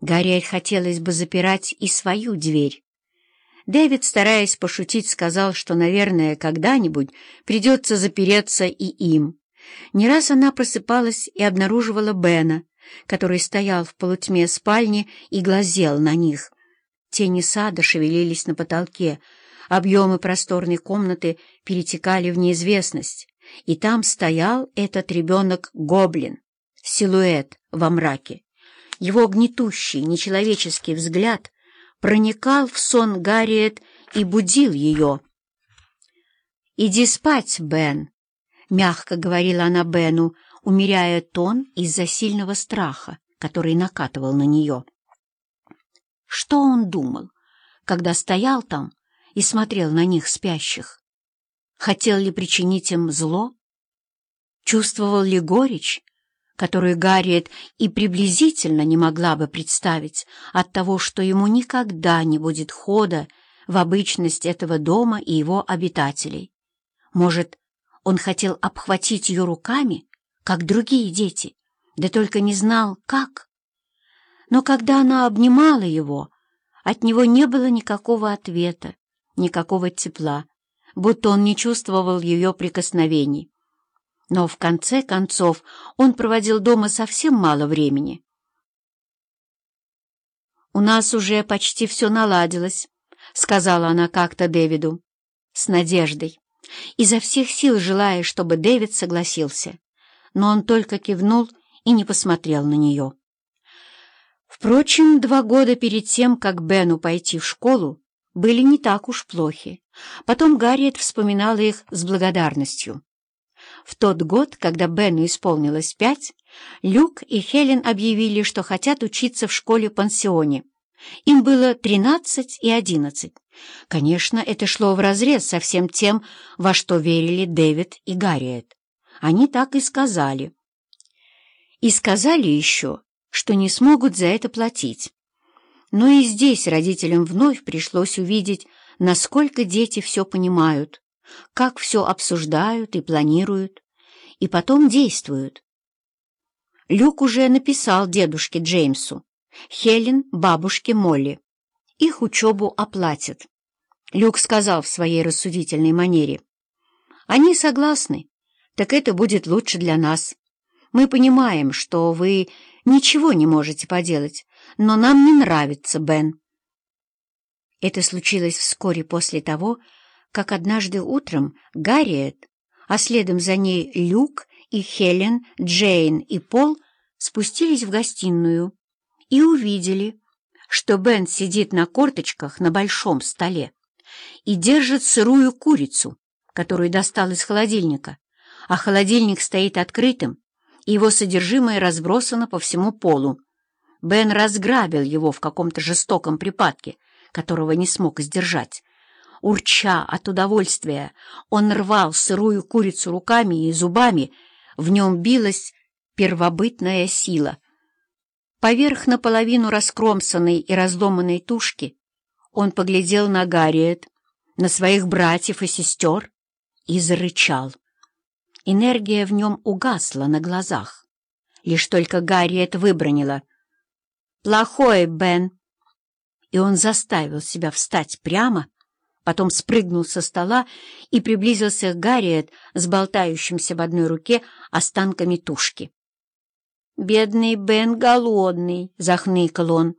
Гарриет хотелось бы запирать и свою дверь. Дэвид, стараясь пошутить, сказал, что, наверное, когда-нибудь придется запереться и им. Не раз она просыпалась и обнаруживала Бена, который стоял в полутьме спальни и глазел на них. Тени сада шевелились на потолке, объемы просторной комнаты перетекали в неизвестность, и там стоял этот ребенок-гоблин, силуэт во мраке. Его гнетущий, нечеловеческий взгляд проникал в сон Гарриет и будил ее. «Иди спать, Бен», — мягко говорила она Бену, умеряя тон из-за сильного страха, который накатывал на нее. Что он думал, когда стоял там и смотрел на них спящих? Хотел ли причинить им зло? Чувствовал ли горечь, которую Гарриет и приблизительно не могла бы представить от того, что ему никогда не будет хода в обычность этого дома и его обитателей. Может, он хотел обхватить ее руками, как другие дети, да только не знал, как. Но когда она обнимала его, от него не было никакого ответа, никакого тепла, будто он не чувствовал ее прикосновений. Но в конце концов он проводил дома совсем мало времени. «У нас уже почти все наладилось», — сказала она как-то Дэвиду, с надеждой, изо всех сил желая, чтобы Дэвид согласился. Но он только кивнул и не посмотрел на нее. Впрочем, два года перед тем, как Бену пойти в школу, были не так уж плохи. Потом Гарриет вспоминала их с благодарностью. В тот год, когда Бену исполнилось пять, Люк и Хелен объявили, что хотят учиться в школе-пансионе. Им было тринадцать и одиннадцать. Конечно, это шло вразрез со всем тем, во что верили Дэвид и Гарриет. Они так и сказали. И сказали еще, что не смогут за это платить. Но и здесь родителям вновь пришлось увидеть, насколько дети все понимают, как все обсуждают и планируют, и потом действуют. Люк уже написал дедушке Джеймсу, Хелен — бабушке Молли. Их учебу оплатят. Люк сказал в своей рассудительной манере. «Они согласны, так это будет лучше для нас. Мы понимаем, что вы ничего не можете поделать, но нам не нравится Бен». Это случилось вскоре после того, как однажды утром Гарриет, а следом за ней Люк и Хелен, Джейн и Пол спустились в гостиную и увидели, что Бен сидит на корточках на большом столе и держит сырую курицу, которую достал из холодильника, а холодильник стоит открытым, и его содержимое разбросано по всему полу. Бен разграбил его в каком-то жестоком припадке, которого не смог сдержать, Урча от удовольствия, он рвал сырую курицу руками и зубами, в нем билась первобытная сила. Поверх наполовину раскромсанной и разломанной тушки он поглядел на Гарриет, на своих братьев и сестер и зарычал. Энергия в нем угасла на глазах. Лишь только Гарриет выбронила. «Плохой, Бен!» И он заставил себя встать прямо, потом спрыгнул со стола и приблизился к Гарриет с болтающимся в одной руке останками тушки. «Бедный Бен голодный!» — захныкал он.